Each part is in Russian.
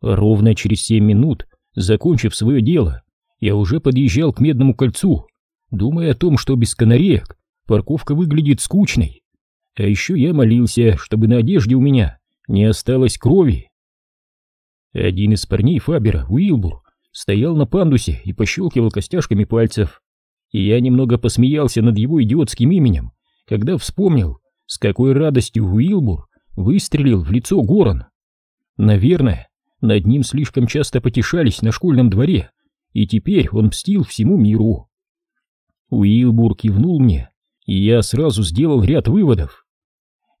Ровно через семь минут, закончив свое дело, я уже подъезжал к Медному кольцу, думая о том, что без канареек парковка выглядит скучной. А еще я молился, чтобы на одежде у меня не осталось крови. Один из парней Фабера, Уилбур, стоял на пандусе и пощелкивал костяшками пальцев. И я немного посмеялся над его идиотским именем, когда вспомнил, с какой радостью Уилбур выстрелил в лицо Горан. Наверное, над ним слишком часто потешались на школьном дворе, и теперь он мстил всему миру. Уилбур кивнул мне, и я сразу сделал ряд выводов.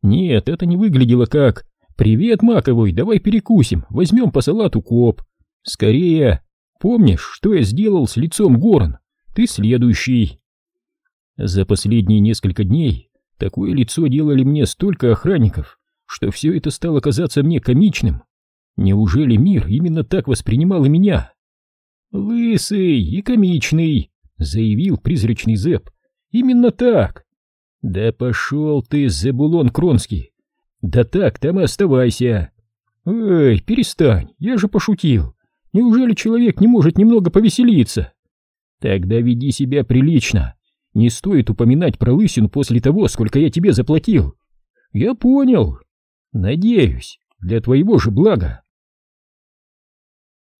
Нет, это не выглядело как «Привет, Маковой, давай перекусим, возьмем по салату коп». Скорее, помнишь, что я сделал с лицом Горн? Ты следующий. За последние несколько дней такое лицо делали мне столько охранников, что все это стало казаться мне комичным. Неужели мир именно так воспринимал и меня? «Лысый и комичный», — заявил призрачный Зэп. «Именно так». «Да пошел ты, Зебулон Кронский! Да так, там и оставайся!» «Эй, перестань, я же пошутил! Неужели человек не может немного повеселиться?» «Тогда веди себя прилично. Не стоит упоминать про лысину после того, сколько я тебе заплатил». «Я понял. Надеюсь, для твоего же блага».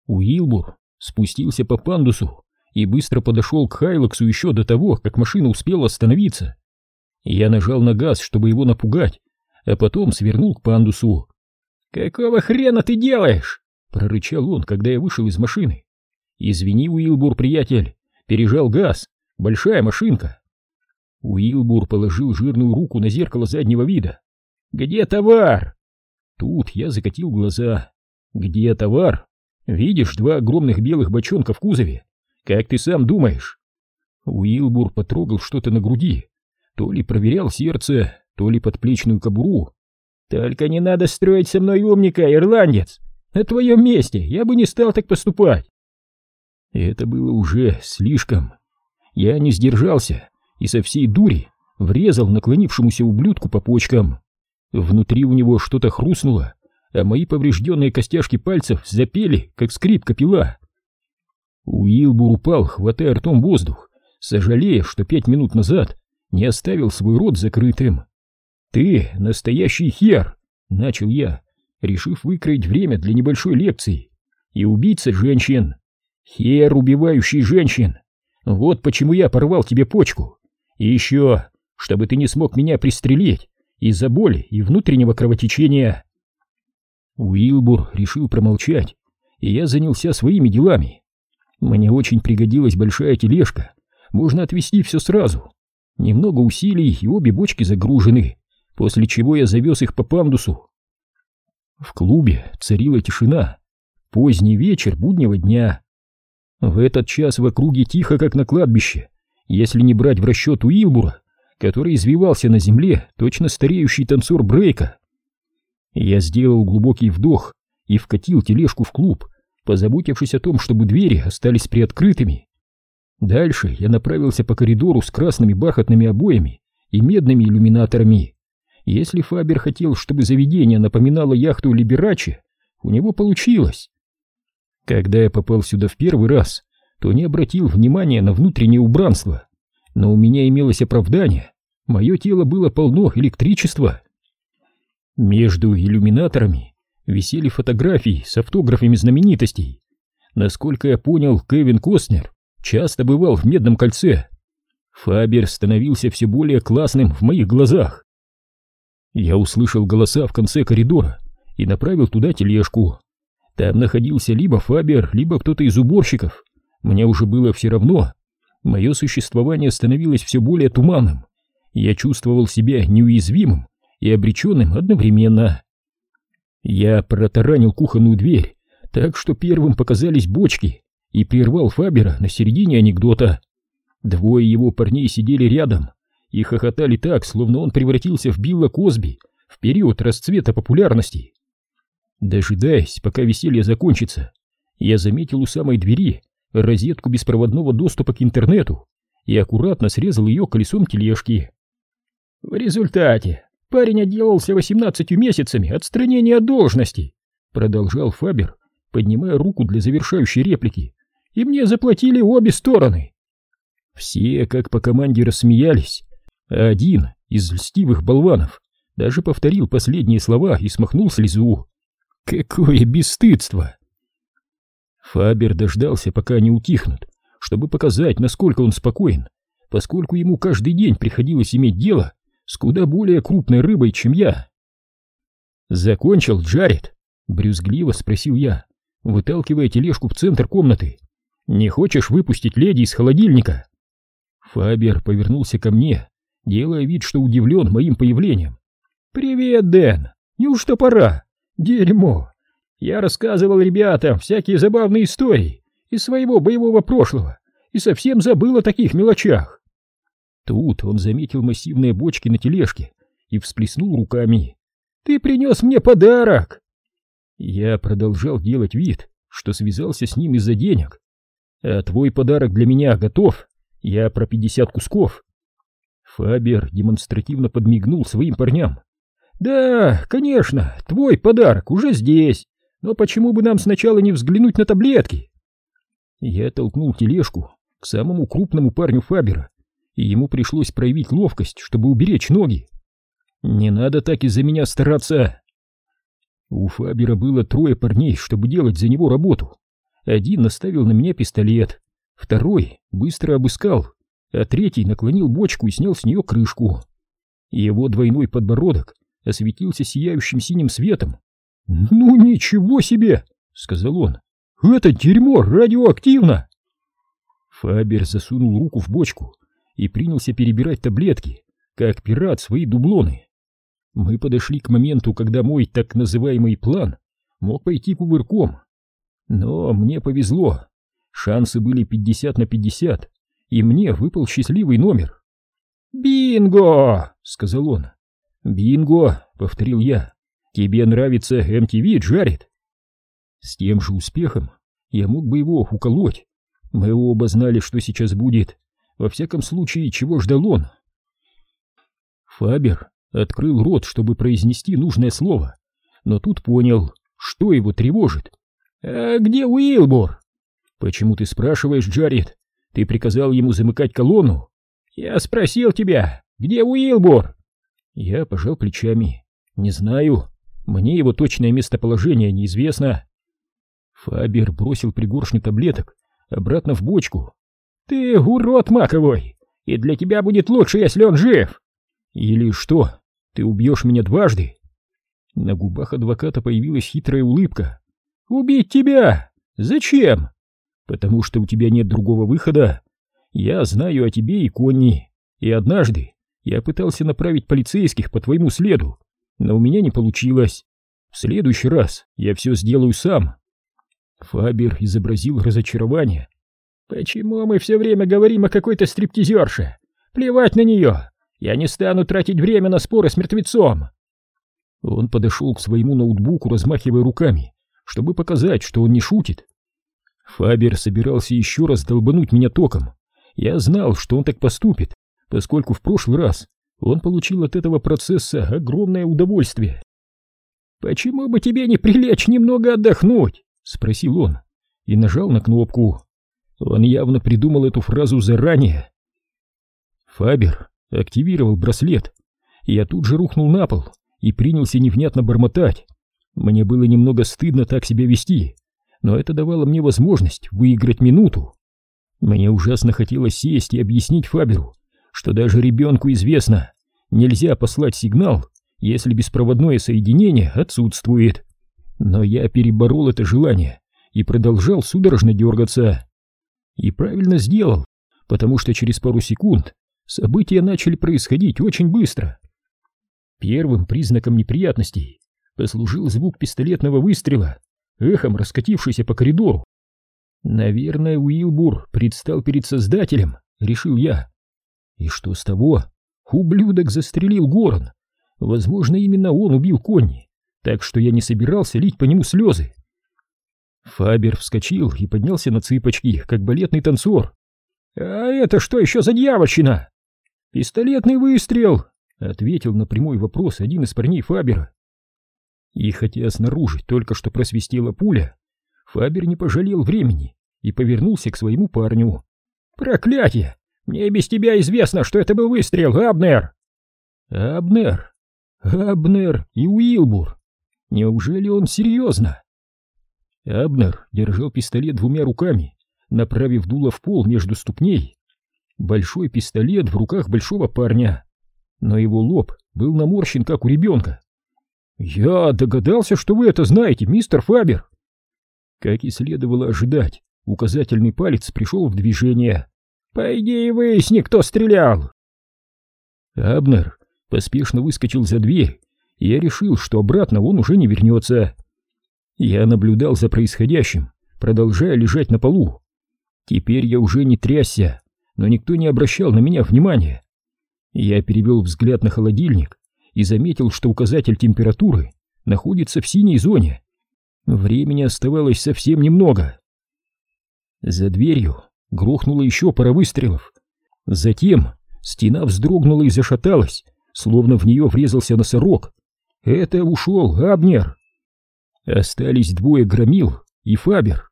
Уилбур спустился по пандусу и быстро подошел к Хайлоксу еще до того, как машина успела остановиться. Я нажал на газ, чтобы его напугать, а потом свернул к пандусу. «Какого хрена ты делаешь?» — прорычал он, когда я вышел из машины. «Извини, Уилбур, приятель, пережал газ, большая машинка». Уилбур положил жирную руку на зеркало заднего вида. «Где товар?» Тут я закатил глаза. «Где товар?» Видишь два огромных белых бочонка в кузове? Как ты сам думаешь? Уилбур потрогал что-то на груди, то ли проверял сердце, то ли подплечную кобуру. Только не надо строить со мной умника, ирландец. На твоем месте я бы не стал так поступать. Это было уже слишком. Я не сдержался и со всей дури врезал наклонившемуся ублюдку по почкам. Внутри у него что-то хрустнуло, а мои поврежденные костяшки пальцев запели, как скрипка пила. Уилбур упал, хватая ртом воздух, сожалея, что пять минут назад не оставил свой рот закрытым. «Ты настоящий хер!» — начал я, решив выкроить время для небольшой лекции. «И убийца женщин! Хер, убивающий женщин! Вот почему я порвал тебе почку! И еще, чтобы ты не смог меня пристрелить из-за боли и внутреннего кровотечения!» Уилбур решил промолчать, и я занялся своими делами. Мне очень пригодилась большая тележка, можно отвезти все сразу. Немного усилий, и обе бочки загружены, после чего я завез их по пандусу. В клубе царила тишина, поздний вечер буднего дня. В этот час в округе тихо, как на кладбище, если не брать в расчет Уилбура, который извивался на земле, точно стареющий танцор брейка. Я сделал глубокий вдох и вкатил тележку в клуб, позаботившись о том, чтобы двери остались приоткрытыми. Дальше я направился по коридору с красными бархатными обоями и медными иллюминаторами. Если Фабер хотел, чтобы заведение напоминало яхту Либерачи, у него получилось. Когда я попал сюда в первый раз, то не обратил внимания на внутреннее убранство, но у меня имелось оправдание. Мое тело было полно электричества. Между иллюминаторами висели фотографии с автографами знаменитостей. Насколько я понял, Кевин Костнер часто бывал в Медном кольце. Фабер становился все более классным в моих глазах. Я услышал голоса в конце коридора и направил туда тележку. Там находился либо Фабер, либо кто-то из уборщиков. Мне уже было все равно. Мое существование становилось все более туманным. Я чувствовал себя неуязвимым и обреченным одновременно. Я протаранил кухонную дверь, так что первым показались бочки, и прервал Фабера на середине анекдота. Двое его парней сидели рядом и хохотали так, словно он превратился в Билла Косби в период расцвета популярности. Дожидаясь, пока веселье закончится, я заметил у самой двери розетку беспроводного доступа к интернету и аккуратно срезал ее колесом тележки. В результате Парень отделался восемнадцатью месяцами отстранения от должности, продолжал Фабер, поднимая руку для завершающей реплики. «И мне заплатили обе стороны!» Все, как по команде, рассмеялись, а один из льстивых болванов даже повторил последние слова и смахнул слезу. Какое бесстыдство! Фабер дождался, пока они утихнут, чтобы показать, насколько он спокоен, поскольку ему каждый день приходилось иметь дело с куда более крупной рыбой, чем я. «Закончил, Джаред?» — брюзгливо спросил я, выталкивая тележку в центр комнаты. «Не хочешь выпустить леди из холодильника?» Фабер повернулся ко мне, делая вид, что удивлен моим появлением. «Привет, Дэн! Неужто пора? Дерьмо! Я рассказывал ребятам всякие забавные истории из своего боевого прошлого и совсем забыл о таких мелочах!» Тут он заметил массивные бочки на тележке и всплеснул руками. «Ты принес мне подарок!» Я продолжал делать вид, что связался с ним из-за денег. «А твой подарок для меня готов? Я про пятьдесят кусков!» Фабер демонстративно подмигнул своим парням. «Да, конечно, твой подарок уже здесь, но почему бы нам сначала не взглянуть на таблетки?» Я толкнул тележку к самому крупному парню Фабера, и ему пришлось проявить ловкость, чтобы уберечь ноги. «Не надо так из-за меня стараться!» У Фабера было трое парней, чтобы делать за него работу. Один наставил на меня пистолет, второй быстро обыскал, а третий наклонил бочку и снял с нее крышку. Его двойной подбородок осветился сияющим синим светом. «Ну ничего себе!» — сказал он. «Это дерьмо радиоактивно!» Фабер засунул руку в бочку и принялся перебирать таблетки, как пират свои дублоны. Мы подошли к моменту, когда мой так называемый план мог пойти кувырком. Но мне повезло. Шансы были 50 на 50, и мне выпал счастливый номер. «Бинго!» — сказал он. «Бинго!» — повторил я. «Тебе нравится MTV, Джаред?» С тем же успехом я мог бы его уколоть. Мы оба знали, что сейчас будет. Во всяком случае, чего ждал он. Фабер открыл рот, чтобы произнести нужное слово, но тут понял, что его тревожит. «А где Уилбор?» «Почему ты спрашиваешь, Джаред? Ты приказал ему замыкать колонну?» «Я спросил тебя, где Уилбор?» Я пожал плечами. Не знаю. Мне его точное местоположение неизвестно. Фабер бросил пригоршню таблеток обратно в бочку. Ты урод маковой, и для тебя будет лучше, если он жив. Или что, ты убьешь меня дважды? На губах адвоката появилась хитрая улыбка. Убить тебя? Зачем? Потому что у тебя нет другого выхода. Я знаю о тебе и Конни, и однажды я пытался направить полицейских по твоему следу, но у меня не получилось. В следующий раз я все сделаю сам. Фабер изобразил разочарование. Почему мы все время говорим о какой-то стриптизерше? Плевать на нее. Я не стану тратить время на споры с мертвецом. Он подошел к своему ноутбуку, размахивая руками, чтобы показать, что он не шутит. Фабер собирался еще раз долбануть меня током. Я знал, что он так поступит, поскольку в прошлый раз он получил от этого процесса огромное удовольствие. «Почему бы тебе не прилечь немного отдохнуть?» — спросил он и нажал на кнопку. Он явно придумал эту фразу заранее. Фабер активировал браслет. Я тут же рухнул на пол и принялся невнятно бормотать. Мне было немного стыдно так себя вести, но это давало мне возможность выиграть минуту. Мне ужасно хотелось сесть и объяснить Фаберу, что даже ребенку известно, нельзя послать сигнал, если беспроводное соединение отсутствует. Но я переборол это желание и продолжал судорожно дергаться. И правильно сделал, потому что через пару секунд события начали происходить очень быстро. Первым признаком неприятностей послужил звук пистолетного выстрела, эхом раскатившийся по коридору. Наверное, Уилбур предстал перед Создателем, решил я. И что с того? Ублюдок застрелил Горн. Возможно, именно он убил Конни, так что я не собирался лить по нему слезы. Фабер вскочил и поднялся на цыпочки, как балетный танцор. «А это что еще за дьявольщина?» «Пистолетный выстрел!» — ответил на прямой вопрос один из парней Фабера. И хотя снаружи только что просвистела пуля, Фабер не пожалел времени и повернулся к своему парню. «Проклятие! Мне без тебя известно, что это был выстрел, Абнер!» «Абнер! Абнер и Уилбур! Неужели он серьезно?» Абнер держал пистолет двумя руками, направив дуло в пол между ступней. Большой пистолет в руках большого парня, но его лоб был наморщен, как у ребенка. «Я догадался, что вы это знаете, мистер Фабер!» Как и следовало ожидать, указательный палец пришел в движение. «Пойди и выясни, кто стрелял!» Абнер поспешно выскочил за дверь, я решил, что обратно он уже не вернется. Я наблюдал за происходящим, продолжая лежать на полу. Теперь я уже не трясся, но никто не обращал на меня внимания. Я перевел взгляд на холодильник и заметил, что указатель температуры находится в синей зоне. Времени оставалось совсем немного. За дверью грохнуло еще пара выстрелов. Затем стена вздрогнула и зашаталась, словно в нее врезался носорог. Это ушел Абнер. Остались двое громил и Фабер.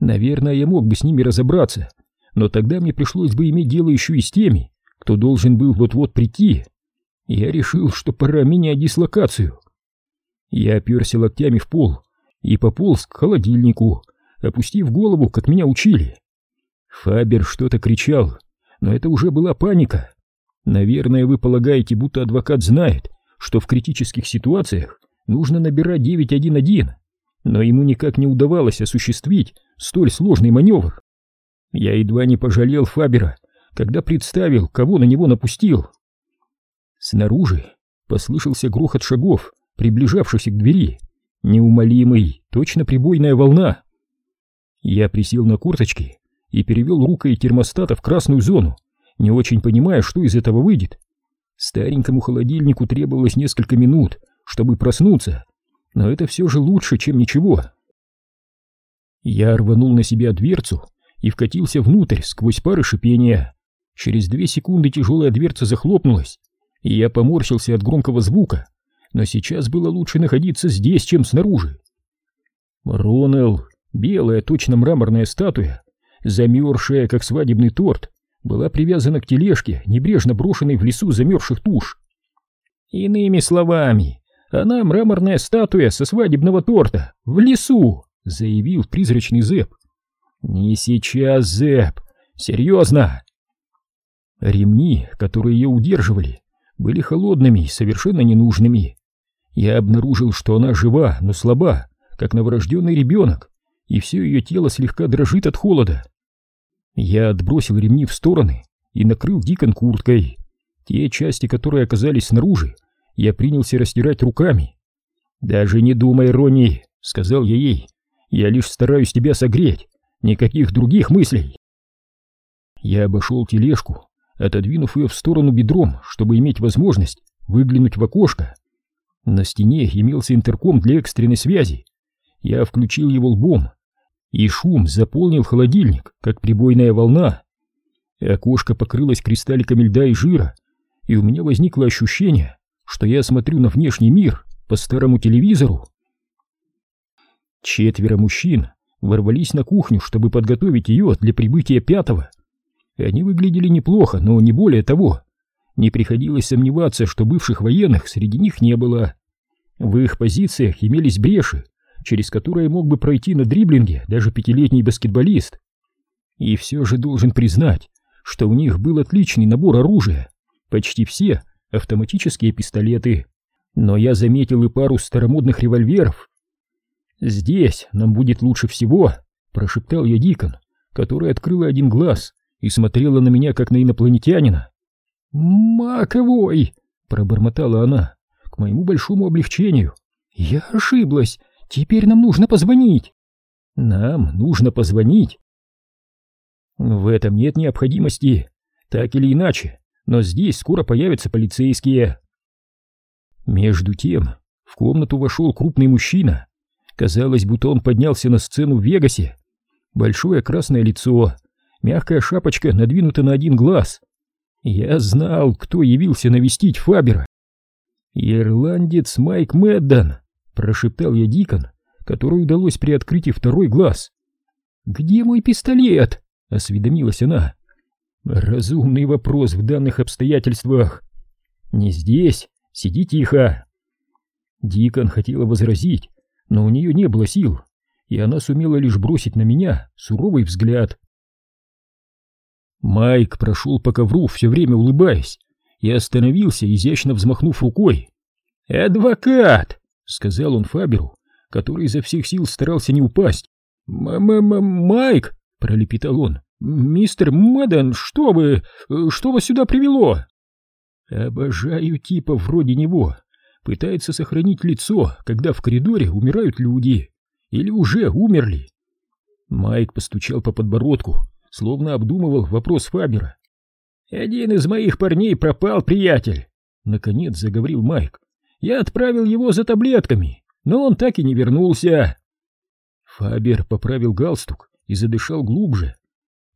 Наверное, я мог бы с ними разобраться, но тогда мне пришлось бы иметь дело еще и с теми, кто должен был вот-вот прийти. Я решил, что пора менять дислокацию. Я оперся локтями в пол и пополз к холодильнику, опустив голову, как меня учили. Фабер что-то кричал, но это уже была паника. Наверное, вы полагаете, будто адвокат знает, что в критических ситуациях нужно набирать 911, но ему никак не удавалось осуществить столь сложный маневр. Я едва не пожалел Фабера, когда представил, кого на него напустил. Снаружи послышался грохот шагов, приближавшихся к двери. Неумолимый, точно прибойная волна. Я присел на корточки и перевел рукой термостата в красную зону, не очень понимая, что из этого выйдет. Старенькому холодильнику требовалось несколько минут, чтобы проснуться, но это все же лучше, чем ничего. Я рванул на себя дверцу и вкатился внутрь сквозь пары шипения. Через две секунды тяжелая дверца захлопнулась, и я поморщился от громкого звука, но сейчас было лучше находиться здесь, чем снаружи. Ронел, белая, точно мраморная статуя, замерзшая, как свадебный торт, была привязана к тележке, небрежно брошенной в лесу замерзших туш. Иными словами, она мраморная статуя со свадебного торта в лесу, заявил призрачный Зэп. Не сейчас, Зэп, серьезно. Ремни, которые ее удерживали, были холодными и совершенно ненужными. Я обнаружил, что она жива, но слаба, как новорожденный ребенок, и все ее тело слегка дрожит от холода. Я отбросил ремни в стороны и накрыл Дикон курткой. Те части, которые оказались снаружи, я принялся растирать руками. «Даже не думай, Ронни», — сказал я ей, — «я лишь стараюсь тебя согреть, никаких других мыслей». Я обошел тележку, отодвинув ее в сторону бедром, чтобы иметь возможность выглянуть в окошко. На стене имелся интерком для экстренной связи. Я включил его лбом и шум заполнил холодильник, как прибойная волна. Окошко покрылось кристалликами льда и жира, и у меня возникло ощущение, что я смотрю на внешний мир по старому телевизору. Четверо мужчин ворвались на кухню, чтобы подготовить ее для прибытия пятого. Они выглядели неплохо, но не более того. Не приходилось сомневаться, что бывших военных среди них не было. В их позициях имелись бреши, через которые мог бы пройти на дриблинге даже пятилетний баскетболист. И все же должен признать, что у них был отличный набор оружия. Почти все автоматические пистолеты. Но я заметил и пару старомодных револьверов. «Здесь нам будет лучше всего», — прошептал я Дикон, который открыла один глаз и смотрела на меня, как на инопланетянина. «Маковой!» — пробормотала она, к моему большому облегчению. «Я ошиблась! Теперь нам нужно позвонить. Нам нужно позвонить. В этом нет необходимости. Так или иначе, но здесь скоро появятся полицейские. Между тем, в комнату вошел крупный мужчина. Казалось, будто он поднялся на сцену в Вегасе. Большое красное лицо, мягкая шапочка надвинута на один глаз. Я знал, кто явился навестить Фабера. Ирландец Майк Мэддон прошептал я Дикон, которой удалось приоткрыть второй глаз. «Где мой пистолет?» — осведомилась она. «Разумный вопрос в данных обстоятельствах. Не здесь. Сиди тихо». Дикон хотела возразить, но у нее не было сил, и она сумела лишь бросить на меня суровый взгляд. Майк прошел по ковру, все время улыбаясь, и остановился, изящно взмахнув рукой. «Адвокат!» — сказал он Фаберу, который изо всех сил старался не упасть. «М-м-м-Майк!» — пролепетал он. «Мистер Мэдден, что вы... что вас сюда привело?» «Обожаю типа вроде него. Пытается сохранить лицо, когда в коридоре умирают люди. Или уже умерли». Майк постучал по подбородку, словно обдумывал вопрос Фабера. «Один из моих парней пропал, приятель!» Наконец заговорил Майк. «Я отправил его за таблетками, но он так и не вернулся!» Фабер поправил галстук и задышал глубже.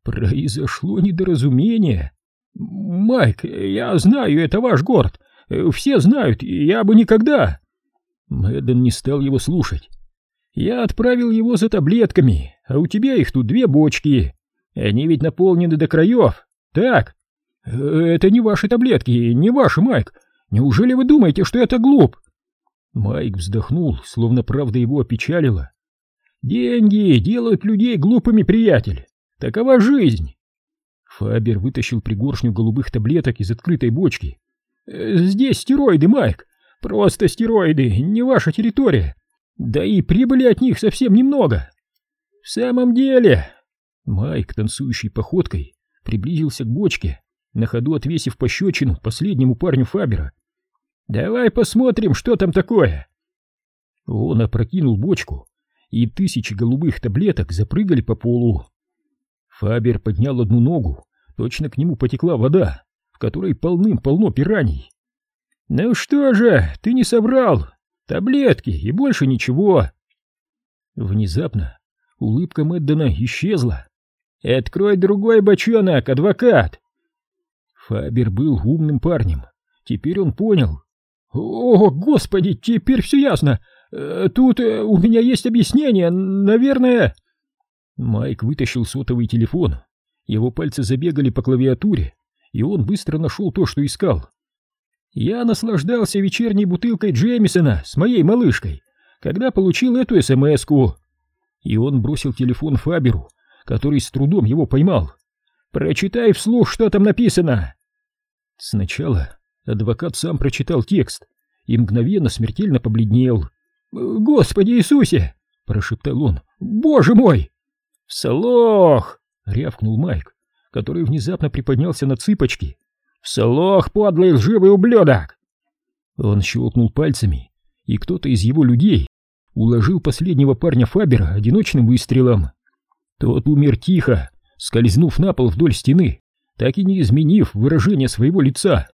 «Произошло недоразумение!» «Майк, я знаю, это ваш город. Все знают, я бы никогда...» Мэдден не стал его слушать. «Я отправил его за таблетками, а у тебя их тут две бочки. Они ведь наполнены до краев. Так? Это не ваши таблетки, не ваши, Майк. Неужели вы думаете, что это глуп? Майк вздохнул, словно правда его опечалила. Деньги делают людей глупыми, приятель. Такова жизнь. Фабер вытащил пригоршню голубых таблеток из открытой бочки. Здесь стероиды, Майк. Просто стероиды, не ваша территория. Да и прибыли от них совсем немного. В самом деле, Майк, танцующей походкой, приблизился к бочке, на ходу отвесив пощечину последнему парню Фабера. «Давай посмотрим, что там такое!» Он опрокинул бочку, и тысячи голубых таблеток запрыгали по полу. Фабер поднял одну ногу, точно к нему потекла вода, в которой полным-полно пираний. «Ну что же, ты не собрал! Таблетки и больше ничего!» Внезапно улыбка Мэддена исчезла. «Открой другой бочонок, адвокат!» Фабер был умным парнем. Теперь он понял. «О, господи, теперь все ясно! Э, тут э, у меня есть объяснение, наверное...» Майк вытащил сотовый телефон. Его пальцы забегали по клавиатуре, и он быстро нашел то, что искал. «Я наслаждался вечерней бутылкой Джеймисона с моей малышкой, когда получил эту СМС-ку». И он бросил телефон Фаберу, который с трудом его поймал. «Прочитай вслух, что там написано!» Сначала адвокат сам прочитал текст и мгновенно смертельно побледнел. «Господи Иисусе!» — прошептал он. «Боже мой!» «Вслух!» — рявкнул Майк, который внезапно приподнялся на цыпочки. «Вслух, подлый лживый ублюдок!» Он щелкнул пальцами, и кто-то из его людей уложил последнего парня Фабера одиночным выстрелом. Тот умер тихо, скользнув на пол вдоль стены, так и не изменив выражение своего лица.